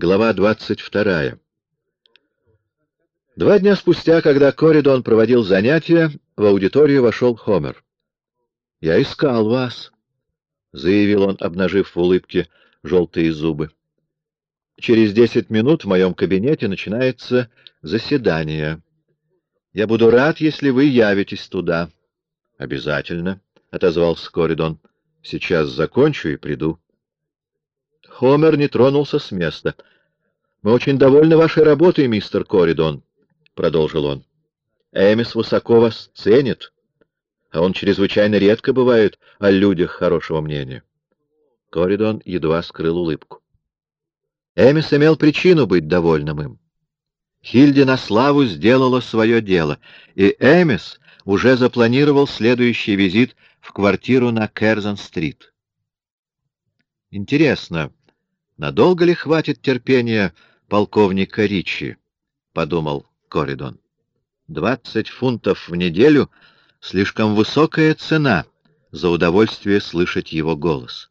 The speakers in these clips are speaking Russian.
Глава 22. Два дня спустя, когда Коридон проводил занятия, в аудиторию вошел Хомер. «Я искал вас», — заявил он, обнажив в улыбке желтые зубы. «Через десять минут в моем кабинете начинается заседание. Я буду рад, если вы явитесь туда». «Обязательно», — отозвался Коридон. «Сейчас закончу и приду». Хомер не тронулся с места. «Мы очень довольны вашей работой, мистер Коридон», — продолжил он. «Эмис высоко вас ценит, а он чрезвычайно редко бывает о людях хорошего мнения». Коридон едва скрыл улыбку. Эмис имел причину быть довольным им. Хильде на славу сделала свое дело, и Эмис уже запланировал следующий визит в квартиру на Керзон-стрит. Интересно, Надолго ли хватит терпения полковника Ричи? — подумал Коридон. Двадцать фунтов в неделю — слишком высокая цена за удовольствие слышать его голос.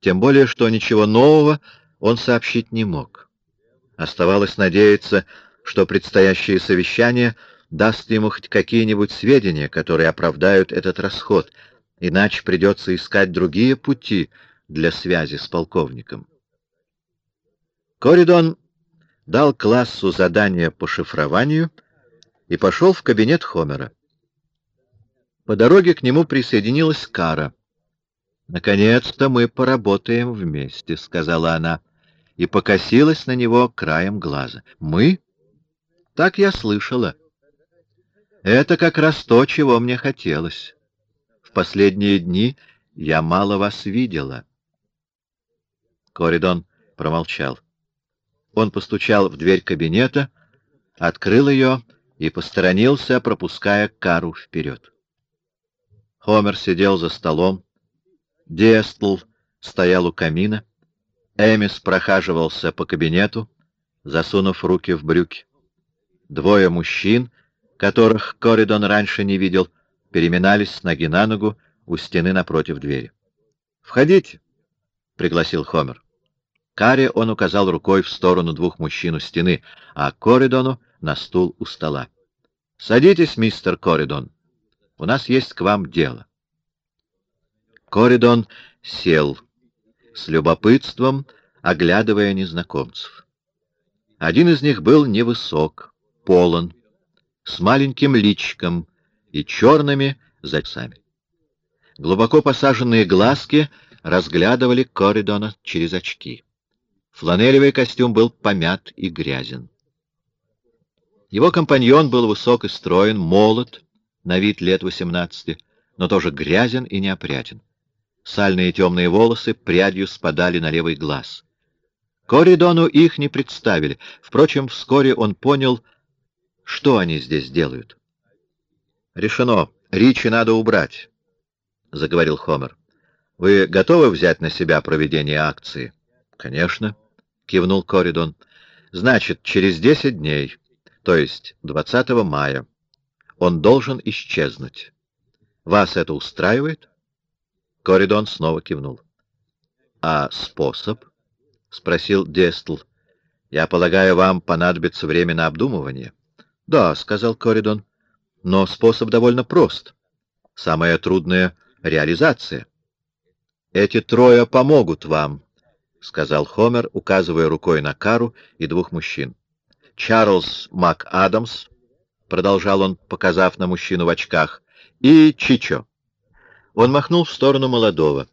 Тем более, что ничего нового он сообщить не мог. Оставалось надеяться, что предстоящее совещание даст ему хоть какие-нибудь сведения, которые оправдают этот расход, иначе придется искать другие пути для связи с полковником. Коридон дал классу задание по шифрованию и пошел в кабинет Хомера. По дороге к нему присоединилась Кара. «Наконец-то мы поработаем вместе», — сказала она, и покосилась на него краем глаза. «Мы?» «Так я слышала. Это как раз то, чего мне хотелось. В последние дни я мало вас видела». Коридон промолчал. Он постучал в дверь кабинета, открыл ее и посторонился, пропуская Кару вперед. Хомер сидел за столом, Дестл стоял у камина, Эмис прохаживался по кабинету, засунув руки в брюки. Двое мужчин, которых Коридон раньше не видел, переминались с ноги на ногу у стены напротив двери. «Входите», — пригласил Хомер. Каре он указал рукой в сторону двух мужчин у стены, а Коридону — на стул у стола. — Садитесь, мистер Коридон. У нас есть к вам дело. Коридон сел, с любопытством оглядывая незнакомцев. Один из них был невысок, полон, с маленьким личиком и черными зайцами. Глубоко посаженные глазки разглядывали Коридона через очки. Фланелевый костюм был помят и грязен. Его компаньон был высок и строен, молод, на вид лет восемнадцати, но тоже грязен и неопрятен. Сальные темные волосы прядью спадали на левый глаз. Коридону их не представили. Впрочем, вскоре он понял, что они здесь делают. «Решено. Ричи надо убрать», — заговорил Хомер. «Вы готовы взять на себя проведение акции?» «Конечно», — кивнул Коридон. «Значит, через десять дней, то есть 20 мая, он должен исчезнуть. Вас это устраивает?» Коридон снова кивнул. «А способ?» — спросил Дестл. «Я полагаю, вам понадобится время на обдумывание». «Да», — сказал Коридон, — «но способ довольно прост. Самое трудное — реализация. Эти трое помогут вам, — сказал Хомер, указывая рукой на Кару и двух мужчин. «Чарльз МакАдамс», — продолжал он, показав на мужчину в очках, — «и Чичо». Он махнул в сторону молодого.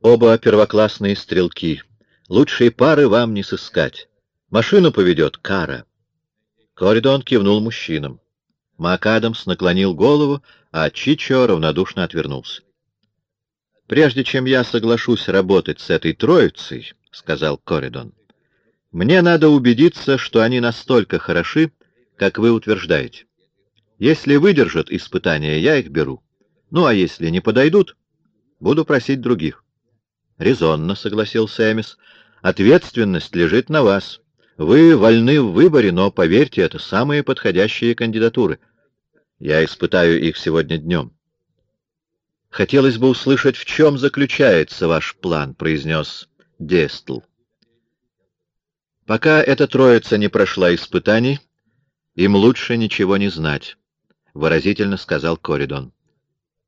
«Оба первоклассные стрелки. Лучшие пары вам не сыскать. Машину поведет Кара». Коридон кивнул мужчинам. МакАдамс наклонил голову, а Чичо равнодушно отвернулся. «Прежде чем я соглашусь работать с этой троицей, — сказал Коридон, — мне надо убедиться, что они настолько хороши, как вы утверждаете. Если выдержат испытания, я их беру. Ну, а если не подойдут, буду просить других». «Резонно», — согласился Эмис. «Ответственность лежит на вас. Вы вольны в выборе, но, поверьте, это самые подходящие кандидатуры. Я испытаю их сегодня днем». «Хотелось бы услышать, в чем заключается ваш план», — произнес Дестл. Пока эта троица не прошла испытаний, им лучше ничего не знать, — выразительно сказал Коридон.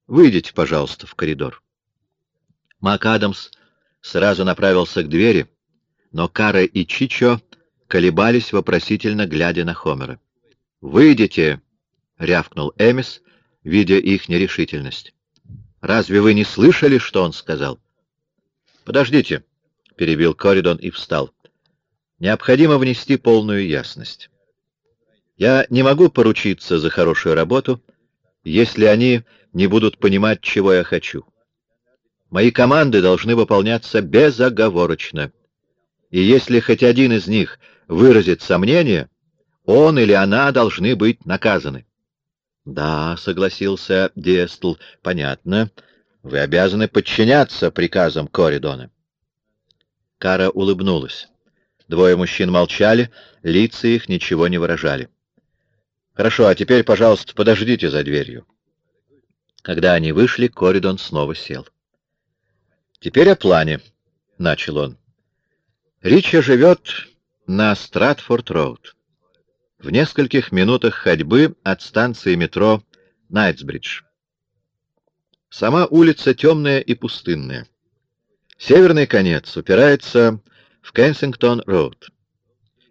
Выйдите, пожалуйста, в коридор. Мак Адамс сразу направился к двери, но Кара и Чичо колебались, вопросительно глядя на Хомера. «Выйдите!» — рявкнул Эмис, видя их нерешительность. «Разве вы не слышали, что он сказал?» «Подождите!» — перебил Коридон и встал. «Необходимо внести полную ясность. Я не могу поручиться за хорошую работу, если они не будут понимать, чего я хочу. Мои команды должны выполняться безоговорочно. И если хоть один из них выразит сомнение, он или она должны быть наказаны. — Да, — согласился Диэстл, — понятно. Вы обязаны подчиняться приказам Коридона. Кара улыбнулась. Двое мужчин молчали, лица их ничего не выражали. — Хорошо, а теперь, пожалуйста, подождите за дверью. Когда они вышли, Коридон снова сел. — Теперь о плане, — начал он. Рича живет на Стратфорд-Роуд, в нескольких минутах ходьбы от станции метро Найтсбридж. Сама улица темная и пустынная. Северный конец упирается в Кенсингтон-Роуд,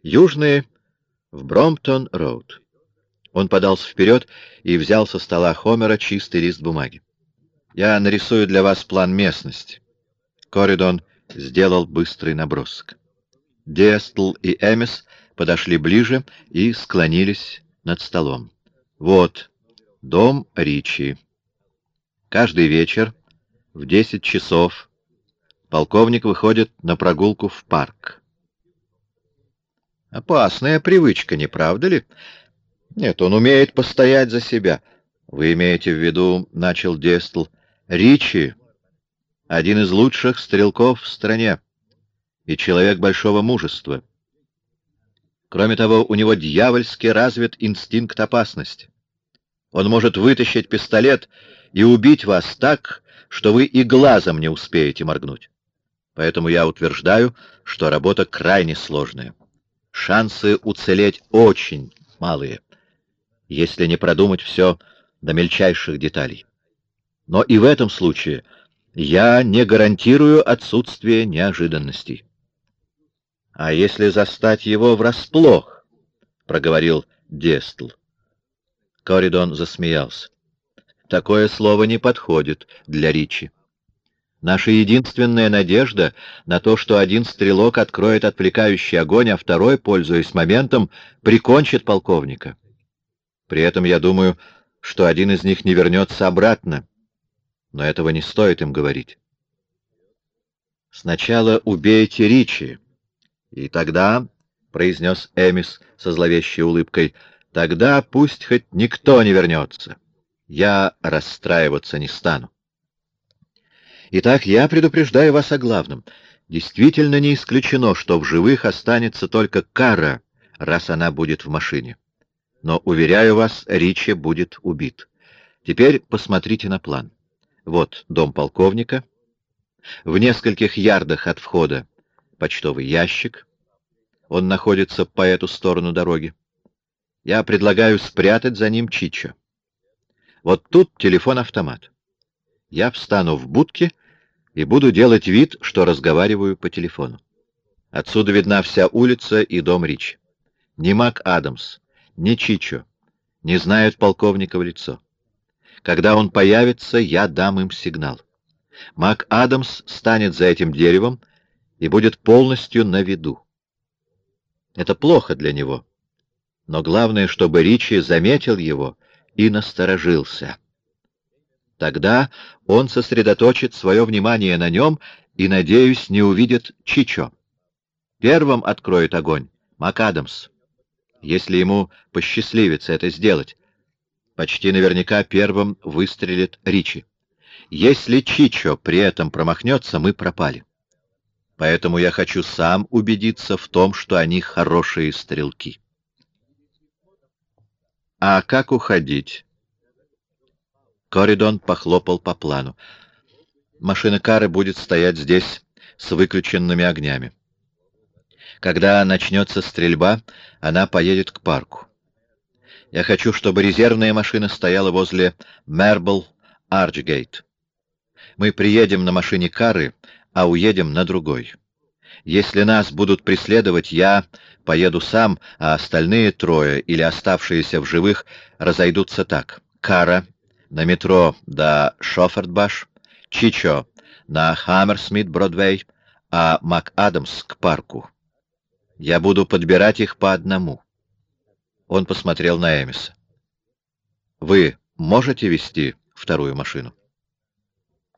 южный — в Бромптон-Роуд. Он подался вперед и взял со стола Хомера чистый лист бумаги. «Я нарисую для вас план местности». Коридон сделал быстрый набросок. Дестл и Эмис подошли ближе и склонились над столом. Вот дом Ричи. Каждый вечер в десять часов полковник выходит на прогулку в парк. Опасная привычка, не правда ли? Нет, он умеет постоять за себя. Вы имеете в виду, — начал Дестл, — Ричи один из лучших стрелков в стране и человек большого мужества. Кроме того, у него дьявольски развит инстинкт опасности. Он может вытащить пистолет и убить вас так, что вы и глазом не успеете моргнуть. Поэтому я утверждаю, что работа крайне сложная. Шансы уцелеть очень малые, если не продумать все до мельчайших деталей. Но и в этом случае — я не гарантирую отсутствие неожиданностей. — А если застать его врасплох? — проговорил Дестл. Коридон засмеялся. — Такое слово не подходит для Ричи. Наша единственная надежда на то, что один стрелок откроет отвлекающий огонь, а второй, пользуясь моментом, прикончит полковника. При этом я думаю, что один из них не вернется обратно, но этого не стоит им говорить. «Сначала убейте Ричи, и тогда, — произнес Эмис со зловещей улыбкой, — тогда пусть хоть никто не вернется. Я расстраиваться не стану. Итак, я предупреждаю вас о главном. Действительно не исключено, что в живых останется только Кара, раз она будет в машине. Но, уверяю вас, Ричи будет убит. Теперь посмотрите на план. Вот дом полковника. В нескольких ярдах от входа почтовый ящик. Он находится по эту сторону дороги. Я предлагаю спрятать за ним Чичо. Вот тут телефон-автомат. Я встану в будке и буду делать вид, что разговариваю по телефону. Отсюда видна вся улица и дом Рич. Ни Мак Адамс, ни Чичо не знают полковника в лицо. Когда он появится, я дам им сигнал. Мак Адамс станет за этим деревом и будет полностью на виду. Это плохо для него. Но главное, чтобы Ричи заметил его и насторожился. Тогда он сосредоточит свое внимание на нем и, надеюсь, не увидит Чичо. Первым откроет огонь Мак Адамс, если ему посчастливится это сделать, Почти наверняка первым выстрелит Ричи. Если Чичо при этом промахнется, мы пропали. Поэтому я хочу сам убедиться в том, что они хорошие стрелки. А как уходить? Коридон похлопал по плану. Машина Кары будет стоять здесь с выключенными огнями. Когда начнется стрельба, она поедет к парку. Я хочу, чтобы резервная машина стояла возле Мербл Арчгейт. Мы приедем на машине Кары, а уедем на другой. Если нас будут преследовать, я поеду сам, а остальные трое или оставшиеся в живых разойдутся так. Кара на метро до Шофердбаш, Чичо на Хаммерсмит-Бродвей, а МакАдамс к парку. Я буду подбирать их по одному. Он посмотрел на Эмиса. «Вы можете вести вторую машину?»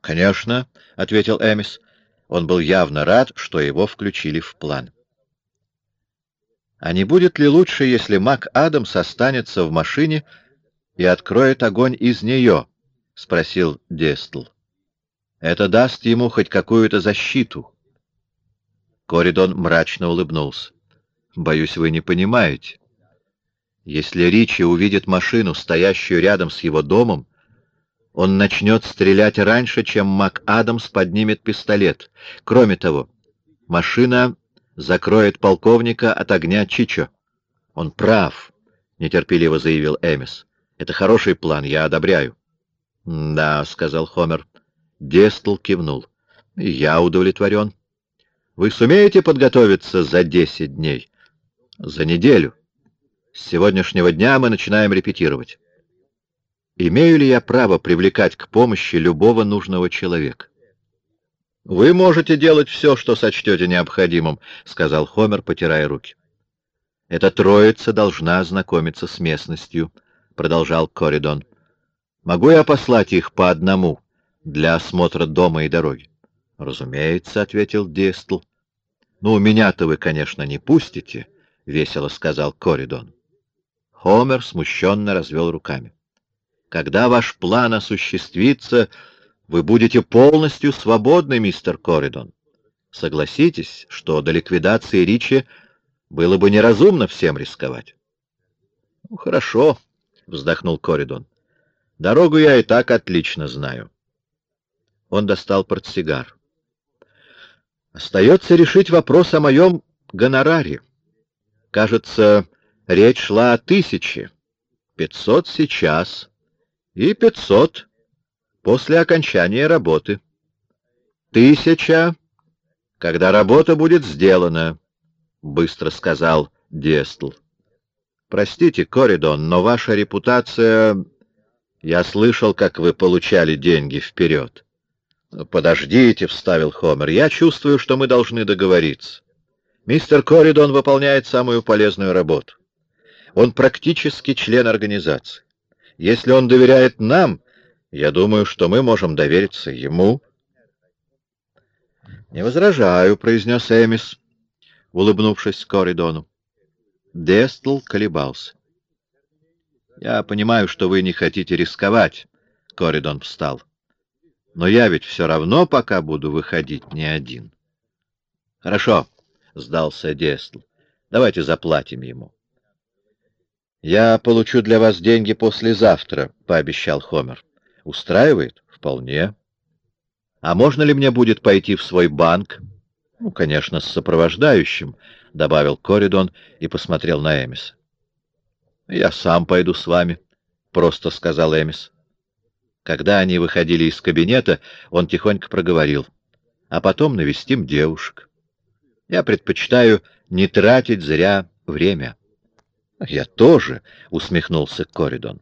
«Конечно», — ответил Эмис. Он был явно рад, что его включили в план. «А не будет ли лучше, если Мак Адамс останется в машине и откроет огонь из нее?» — спросил Дестл. «Это даст ему хоть какую-то защиту». Коридон мрачно улыбнулся. «Боюсь, вы не понимаете. Если Ричи увидит машину, стоящую рядом с его домом, он начнет стрелять раньше, чем Мак Адамс поднимет пистолет. Кроме того, машина закроет полковника от огня Чичо. Он прав, — нетерпеливо заявил Эмис. Это хороший план, я одобряю. — Да, — сказал Хомер. Дестл кивнул. — Я удовлетворен. Вы сумеете подготовиться за десять дней? За неделю. С сегодняшнего дня мы начинаем репетировать. Имею ли я право привлекать к помощи любого нужного человека? «Вы можете делать все, что сочтете необходимым», — сказал Хомер, потирая руки. «Эта троица должна ознакомиться с местностью», — продолжал Коридон. «Могу я послать их по одному для осмотра дома и дороги?» «Разумеется», — ответил Дестл. «Ну, меня-то вы, конечно, не пустите», — весело сказал Коридон. Хомер смущенно развел руками. «Когда ваш план осуществится, вы будете полностью свободны, мистер Коридон. Согласитесь, что до ликвидации Ричи было бы неразумно всем рисковать». «Ну, «Хорошо», — вздохнул Коридон. «Дорогу я и так отлично знаю». Он достал портсигар. «Остается решить вопрос о моем гонораре. Кажется, Речь шла о тысяче. Пятьсот сейчас и пятьсот после окончания работы. Тысяча, когда работа будет сделана, — быстро сказал Дестл. Простите, Коридон, но ваша репутация... Я слышал, как вы получали деньги вперед. Подождите, — вставил Хомер, — я чувствую, что мы должны договориться. Мистер Коридон выполняет самую полезную работу. Он практически член организации. Если он доверяет нам, я думаю, что мы можем довериться ему. — Не возражаю, — произнес Эмис, улыбнувшись Коридону. Дестл колебался. — Я понимаю, что вы не хотите рисковать, — Коридон встал. — Но я ведь все равно пока буду выходить не один. — Хорошо, — сдался Дестл. — Давайте заплатим ему. — «Я получу для вас деньги послезавтра», — пообещал Хомер. «Устраивает?» «Вполне». «А можно ли мне будет пойти в свой банк?» «Ну, конечно, с сопровождающим», — добавил Коридон и посмотрел на Эмиса. «Я сам пойду с вами», — просто сказал Эмис. Когда они выходили из кабинета, он тихонько проговорил. «А потом навестим девушек. Я предпочитаю не тратить зря время». — Я тоже, — усмехнулся Коридон.